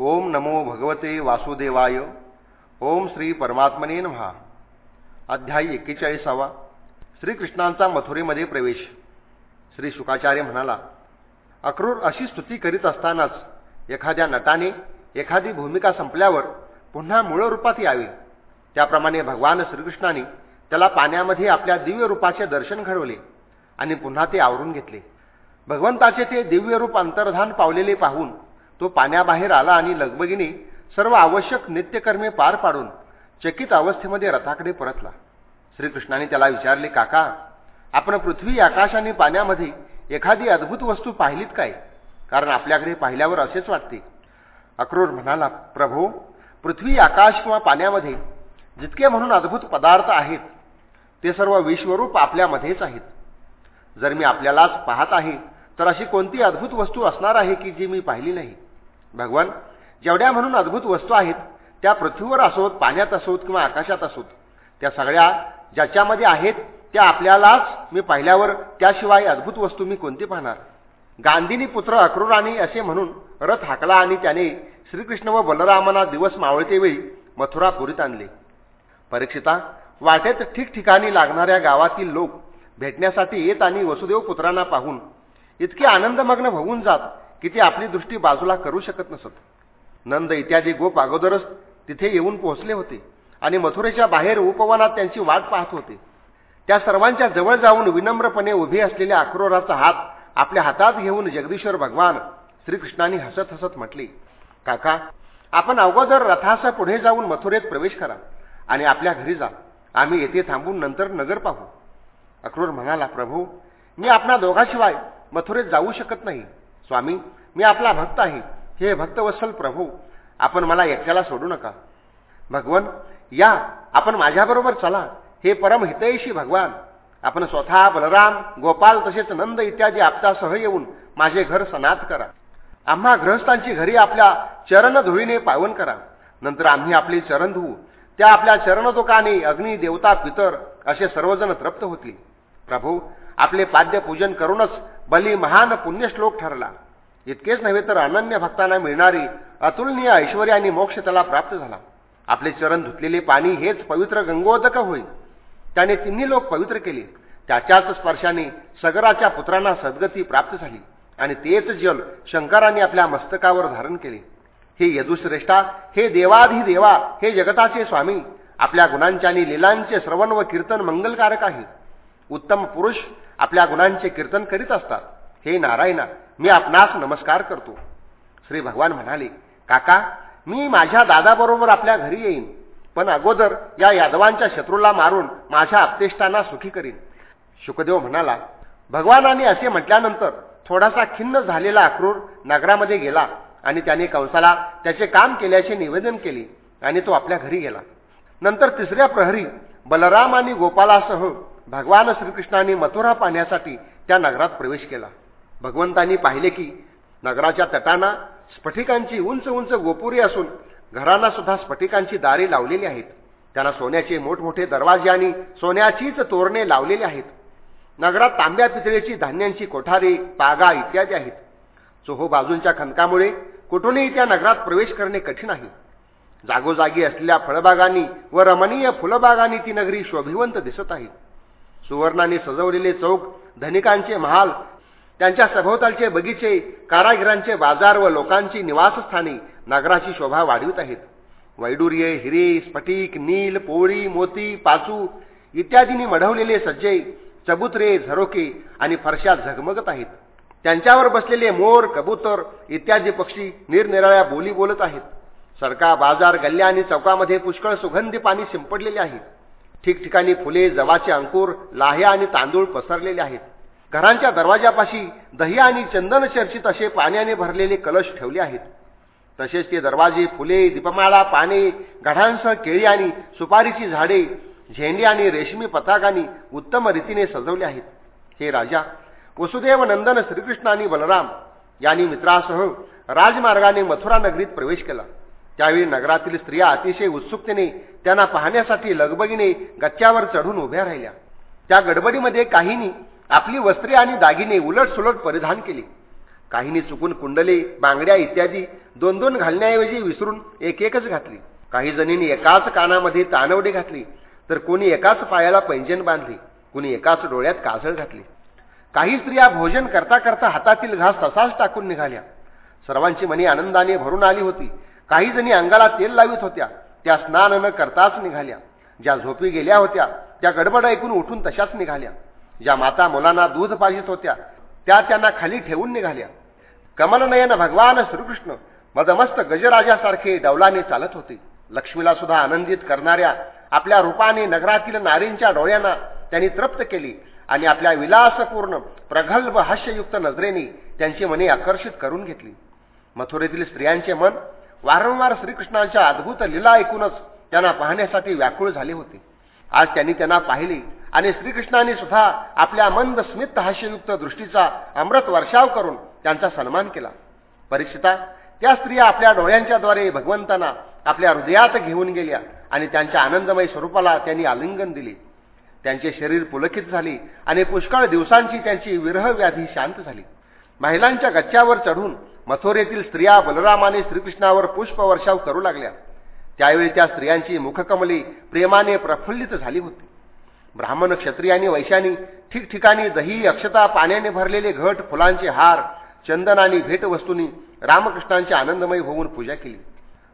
ओम नमो भगवते वासुदेवाय. ओम श्री परमात्मने महा अध्यायी एक्केचाळीसावा. श्रीकृष्णांचा मथुरेमध्ये प्रवेश. श्री शुकाचार्य म्हणाला अक्रूर अशी स्तुती करीत असतानाच एखाद्या नटाने एखादी भूमिका संपल्यावर पुन्हा मूळ रूपात यावी. त्याप्रमाणे भगवान श्रीकृष्णाने त्याला पाण्यामध्ये आपल्या दिव्य रूपाचे दर्शन घडवले आणि पुन्हा ते आवरून घेतले. भगवंताचे ते दिव्य रूप अंतर्धान पावलेले पाहून तो पाण्याबाहेर आला आणि लगबगीने सर्व आवश्यक नित्यकर्मे पार पाडून चकित अवस्थेमध्ये रथाकडे परतला. श्रीकृष्णाने त्याला विचारले काका आपण पृथ्वी आकाश आणि पाण्यामध्ये एखादी अद्भुत वस्तू पाहिलीत काय? कारण आपल्याकडे पाहिल्यावर असेच वाटते. अक्रूर म्हणाला प्रभो पृथ्वी आकाश किंवा पाण्यामध्ये जितके म्हणून अद्भुत पदार्थ आहेत ते सर्व विश्वरूप आपल्यामध्येच आहेत. जर मी आपल्यालाच पाहत आहे तर अशी कोणती अद्भुत वस्तू असणार आहे की जी मी पाहिली नाही? भगवान जेवढ्या म्हणून अद्भुत वस्तू आहेत त्या पृथ्वीवर असोत पाण्यात असोत किंवा आकाशात असोत त्या सगळ्या ज्याच्यामध्ये आहेत त्या आपल्यालाच मी पाहिल्यावर त्याशिवाय अद्भुत वस्तू मी कोणती पाहणार? गांधीनी पुत्र अक्रूराणी असे म्हणून रथ हाकला आणि त्याने श्रीकृष्ण व बलरामांना दिवस मावळतेवेळी मथुरापुरीत आणले. परीक्षिता वाटेत ठिकठिकाणी लागणाऱ्या गावातील लोक भेटण्यासाठी येत आणि वसुदेव पुत्रांना पाहून इतके आनंदमग्न होऊन जात की ते आपली दृष्टी बाजूला करू शकत नसत. नंद इत्यादी गोप अगोदरच तिथे येऊन पोहोचले होते आणि मथुरेच्या बाहेर उपवनात त्यांची वाट पाहत होते. त्या सर्वांच्या जवळ जाऊन विनम्रपणे उभे असलेल्या अक्रोराचा हात आपल्या हातात घेऊन जगदीश्वर भगवान श्रीकृष्णाने हसत हसत म्हटले काका आपण अगोदर रथासा पुढे जाऊन मथुरेत प्रवेश करा आणि आपल्या घरी जा. आम्ही येथे थांबून नंतर नगर पाहू. अक्रूर म्हणाला प्रभू मी आपणा दोघाशिवाय मथुरेत जाऊ शकत नाही. स्वामी मी आपला भक्त आहे. हे भक्तवत्सल प्रभू आपण मला एकट्याला सोडू नका. भगवन या आपण माझ्याबरोबर चला. हे परम भगवान. आपण स्वतः बलराम गोपाल तसेच नंद इत्यादी आपतासह येऊन माझे घर सनात करा. आम्हा ग्रहस्थांची घरी आपल्या चरणधुळीने पावन करा. नंतर आम्ही आपली चरण धुवू. त्या आपल्या चरणदोकाने अग्नी देवता पितर असे सर्वजण तृप्त होतील. प्रभू आपले पाद्यपूजन करूनच बली महान पुण्यश्लोक ठरला. इतकेच नव्हे तर अनन्य भक्तांना मिळणारी अतुलनीय ऐश्वर्य आणि मोक्ष त्याला प्राप्त झाला. आपले चरण धुतलेले पाणी हेच पवित्र गंगोदक होईल त्याने तिन्ही लोक पवित्र केले. त्याच्याच स्पर्शाने सगराच्या पुत्रांना सद्गती प्राप्त झाली आणि तेच जल शंकराने आपल्या मस्तकावर धारण केले. हे यदुश्रेष्ठा हे देवाधी देवा हे जगताचे स्वामी आपल्या गुणांचे आणि लिलांचे श्रवण व कीर्तन मंगलकारक आहे. उत्तम पुरुष आपल्या गुणांचे कीर्तन करीत असतात. हे नारायणा मी आपणास नमस्कार करतो. श्री भगवान म्हणाले काका मी माझ्या दादाबरोबर आपल्या घरी येईन. पण अगोदर या यादवांच्या शत्रूला मारून माझ्या आपतेष्टांना सुखी करीन. शुकदेव म्हणाला भगवानाने असे म्हटल्यानंतर थोडासा खिन्न झालेला अक्रूर नगरामध्ये गेला आणि त्याने कंसाला त्याचे काम केल्याचे निवेदन केले आणि तो आपल्या घरी गेला. नंतर तिसऱ्या प्रहरी बलराम आणि गोपालासह भगवान श्रीकृष्णाने मथुरा पाहण्यासाठी त्या नगरात प्रवेश केला. भगवंतांनी पाहिले की नगराच्या तटांना स्फटिकांची उंच उंच गोपुरी असून घरांना सुद्धा स्फटिकांची दारे लावलेली आहेत. त्यांना सोन्याचे मोठमोठे दरवाजे आणि सोन्याचीच तोरणे लावलेली आहेत. नगरात तांब्या पितळेची धान्यांची कोठारे पागा इत्यादी आहेत. चोहो बाजूंच्या खनकामुळे कुठूनही त्या नगरात प्रवेश करणे कठीण आहे. जागोजागी असलेल्या फळबागांनी व रमणीय फुलबागांनी ती नगरी शोभिवंत दिसत आहे. सुवर्णाने सजवलेले चौक धनिकांचे महाल त्यांच्या सभोवतालचे बगीचे कारागिरांचे बाजार व लोकांची निवासस्थाने नगराची शोभा वाढवित आहेत. वैडूर्य हिरे स्फटिक नील पोळी मोती पाचू इत्यादींनी मढवलेले सज्जे चबुतरे झरोके आणि फरशा झगमगत आहेत. त्यांच्यावर बसलेले मोर कबूतर इत्यादी पक्षी निरनिराळ्या बोली बोलत आहेत. सरका बाजार गल्ल्या आणि चौकामध्ये पुष्कळ सुगंधी पाणी शिंपडलेले आहे. ठिकठिकाणी फुले जवाचे अंकुर लाह्या आणि तांदूळ पसरलेले आहेत. घरांच्या दरवाजापाशी दही आणि चंदन चर्चित असे पाण्याने भरलेले कलश ठेवले आहेत. तसेच ते दरवाजे फुले दीपमाळा पाने गढांसह केळी आणि सुपारीची झाडे झेंडी आणि रेशमी पताकांनी उत्तम रीतीने सजवले आहेत. हे राजा वसुदेव नंदन श्रीकृष्ण आणि बलराम यांनी मित्रासह राजमार्गाने मथुरा नगरीत प्रवेश केला. त्यावेळी नगरातील स्त्रिया अतिशय उत्सुकतेने त्यांना पाहण्यासाठी लगबगीने गच्च्यावर चढून उभ्या राहिल्या. त्या गडबडीमध्ये काहींनी आपली वस्त्रे आणि दागिने उलटसुलट परिधान केली. काहींनी चुकून कुंडले बांगड्या इत्यादी दोन दोन घालण्याऐवजी विसरून एक एकच घातली. काही जणींनी एकाच कानामध्ये तानवडी घातली तर कोणी एकाच पायाला पैंजण बांधली कोणी एकाच डोळ्यात काजळ घातली. काही स्त्रिया भोजन करता करता हातातील घास तसाच टाकून निघाल्या. सर्वांची मनी आनंदाने भरून आली होती. काही जणी अंगाला तेल लावित होत्या. त्या स्नान न करताच निघाल्या. ज्या झोपी गेल्या होत्या त्या गडबड ऐकून उठून तशाच निघाल्या. ज्या माता मुलांना दूध पाजित होत्या त्या त्यांना खाली ठेवून निघाल्या. कमलनयन भगवान श्रीकृष्ण मदमस्त गजराजासारखे डौलाने चालत होते. लक्ष्मीला सुद्धा आनंदित करणाऱ्या आपल्या रूपाने नगरातील नारींच्या डोळ्यांना त्यांनी तृप्त केली आणि आपल्या विलासपूर्ण प्रगल्भ हास्ययुक्त नजरेने त्यांची मने आकर्षित करून घेतली. मथुरेतील स्त्रियांचे मन वारंवार श्रीकृष्णांच्या अद्भुत लीला ऐकूनच त्यांना पाहण्यासाठी व्याकुळ झाले होते. आज त्यांनी त्यांना पाहिले आणि श्रीकृष्णाने सुद्धा आपल्या मंद स्मित हास्ययुक्त दृष्टीचा अमृत वर्षाव करून त्यांचा सन्मान केला. परीक्षिता त्या स्त्रिया आपल्या डोळ्यांच्याद्वारे भगवंतांना आपल्या हृदयात घेऊन गेल्या आणि त्यांच्या आनंदमय स्वरूपाला त्यांनी आलिंगन दिले. त्यांचे शरीर पुलकित झाले आणि पुष्कळ दिवसांची त्यांची विरह व्याधी शांत झाली. महिलांच्या गच्च्यावर चढून मथोरेतील स्त्रिया बलरामाने श्रीकृष्णावर पुष्पवर्षाव करू लागल्या. त्यावेळी त्या स्त्रियांची मुखकमली प्रेमाने प्रफुल्लित झाली होती. ब्राह्मण क्षत्रियांनी वैशानी ठिकठिकाणी दही अक्षता पाण्याने भरलेले घट फुलांचे हार चंदन आणि भेटवस्तूंनी रामकृष्णांची आनंदमय होऊन पूजा केली.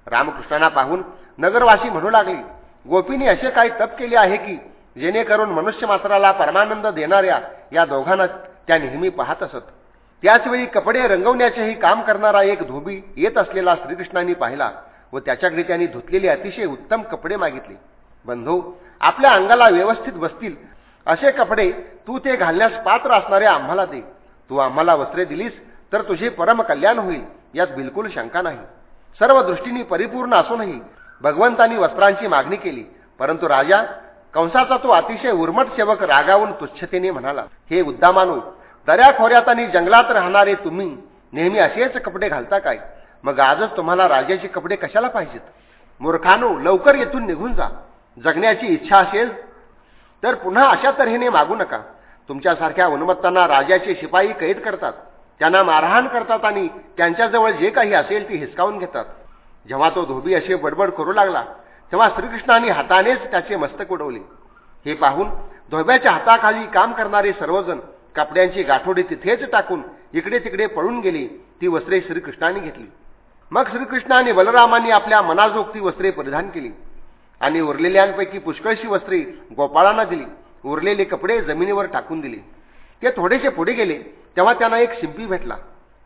रामकृष्णांना पाहून नगरवासी म्हणू लागले गोपीने असे काही तप केले आहे की जेणेकरून मनुष्य मात्राला परमानंद देणाऱ्या या दोघांना त्या नेहमी पाहत असत. त्याचवेळी कपडे रंगवण्याचेही काम करणारा एक धोबी येत असलेला श्रीकृष्णांनी पाहिला व त्याच्याकडे त्यांनी धुतलेले अतिशय उत्तम कपडे मागितले. बंधू आपल्या अंगाला व्यवस्थित बसतील. असे कपडे तू ते घालण्यास पात्र असणारे आम्हाला दे. तू आम्हाला वस्त्रे दिलीस तर तुझे परम कल्याण होईल यात बिलकुल शंका नाही. सर्व दृष्टीने परिपूर्ण असूनही भगवंतांनी वस्त्रांची मागणी केली. परंतु राजा कंसाचा तो अतिशय उर्मट सेवक रागावून तुच्छतेने म्हणाला हे उद्दामानू दऱ्याखोऱ्यात आणि जंगलात राहणारे तुम्ही नेहमी असेच कपडे घालता काय? मग आजच तुम्हाला राजाचे कपडे कशाला पाहिजेत? मूर्खानो लवकर येथून निघून जा. जगण्याची इच्छा असेल तर पुन्हा अशा तऱ्हेने मागू नका. तुमच्यासारख्या उन्मत्तांना राजाचे शिपाई कैद करतात. त्यांना मारहाण करतात आणि त्यांच्याजवळ जे काही असेल ते हिसकावून घेतात. जेव्हा तो धोबी असे बडबड करू लागला तेव्हा श्रीकृष्णाने हातानेच त्याचे मस्तक उडवले. हे पाहून धोब्याच्या हाताखाली काम करणारे सर्वजण कपड्यांची गाठोडी तिथेच टाकून इकडे तिकडे पळून गेली ती वस्त्रे श्रीकृष्णाने घेतली. मग श्रीकृष्ण आणि बलरामांनी आपल्या मनाजोग ती वस्त्रे परिधान केली आणि उरलेल्यांपैकी पुष्कळशी वस्त्रे गोपाळांना दिली. उरलेले कपडे जमिनीवर टाकून दिले. ते थोडेसे पुढे गेले तेव्हा त्यांना एक शिंपी भेटला.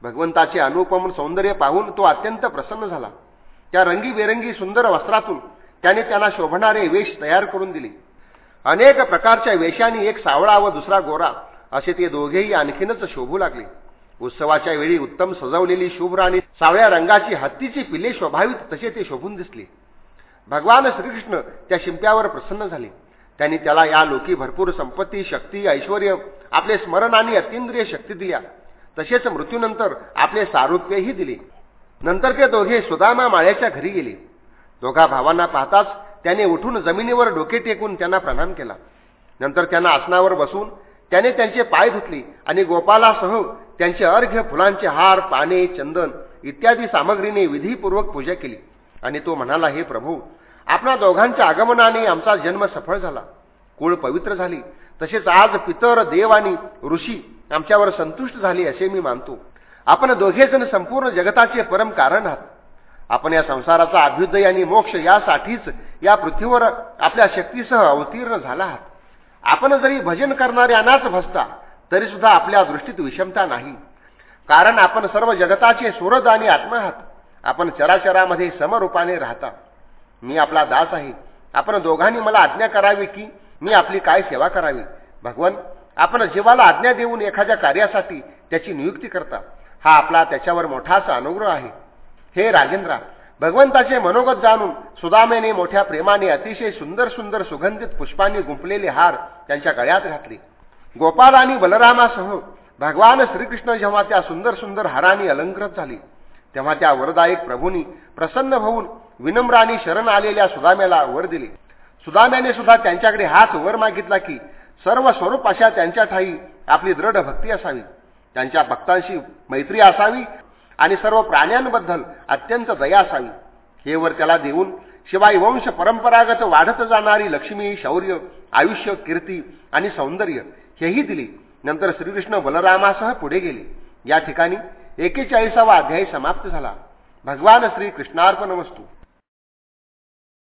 भगवंताचे अनुपम सौंदर्य पाहून तो अत्यंत प्रसन्न झाला. त्या रंगीबेरंगी सुंदर वस्त्रातून त्याने त्यांना शोभणारे वेश तयार करून दिले. अनेक प्रकारच्या वेशांनी एक सावळा व दुसरा गोरा असे ते दोघेही आणखीनच शोभू लागले. उत्सवाच्या वेळी उत्तम सजवलेली शुभ्र आणि सावळ्या रंगाची हत्तीची पिले शोभावीत तसे ते शोभून दिसले. भगवान श्रीकृष्ण त्या शिंप्यावर प्रसन्न झाले. त्यांनी त्याला या लोकी भरपूर संपत्ती शक्ती ऐश्वर आपले स्मरण आणि अतिंद्रिय शक्ती दिल्या. तसेच मृत्यूनंतर आपले सारुप्यही दिले. नंतर ते दोघे सुदामा माळ्याच्या घरी गेले. दोघा भावांना पाहताच त्याने उठून जमिनीवर डोके टेकून त्यांना प्रणाम केला. नंतर त्यांना आसनावर बसून त्याने त्यांचे पाय धुतले आणि गोपालासह त्यांचे अर्घ्य फुलांचे हार पाने चंदन इत्यादी सामग्रीने विधीपूर्वक पूजा केली. आणि तो म्हणाला हे प्रभू आपल्या दोघांच्या आगमनाने आमचा जन्म सफळ झाला. कुळ पवित्र झाली. तसेच आज पितर देव आणि ऋषी आमच्यावर संतुष्ट झाली असे मी मानतो. आपण दोघेजण संपूर्ण जगताचे परम कारण आहात. आपण या संसाराचा अभ्युदय आणि मोक्ष यासाठीच या पृथ्वीवर आपल्या शक्तीसह अवतीर्ण झाला आहात. आपण जरी भजन करणाऱ्यांनाच भसता तरी सुद्धा आपल्या दृष्टीत विषमता नाही. कारण आपण सर्व जगताचे सुरद आणि आत्मा आहात आपण चराचरामध्ये समरूपाने राहता. मी आपला दास आहे. आपण दोघांनी मला आज्ञा करावी की मी आपली काय सेवा करावी? भगवान आपण जीवाला आज्ञा देऊन एखाद्या कार्यासाठी त्याची नियुक्ती करता. हा आपला त्याच्यावर मोठासा अनुग्रह आहे. हे राजेंद्रा भगवंताचे मनोगत जाणून सुदामेने मोठ्या प्रेमाने अतिशय सुंदर सुंदर सुगंधित पुष्पांनी गुंपलेले हार त्यांच्या गळ्यात घातले. गोपाल आणि बलरामासह भगवान श्रीकृष्ण जेव्हा त्या सुंदर सुंदर हारांनी अलंकृत झाले तेव्हा त्या वरदायक प्रभूंनी प्रसन्न होऊन विनम्राने शरण आलेल्या सुदाम्याला वर दिले. सुदाम्याने सुद्धा त्यांच्याकडे हात वर मागितला की सर्व स्वरूप अशा त्यांच्या ठाई आपली दृढ भक्ती असावी. त्यांच्या भक्तांशी मैत्री असावी आणि सर्व प्राण्यांबद्दल अत्यंत दया असावी हे वर त्याला देऊन शिवाय वंश परंपरागत वाढत जाणारी लक्ष्मी शौर्य आयुष्य कीर्ती आणि सौंदर्य हेही दिले. नंतर श्रीकृष्ण बलरामासह पुढे गेले. या ठिकाणी एकेचाळीसावा अध्यायी समाप्त झाला. भगवान श्री कृष्णार्पण वस्तू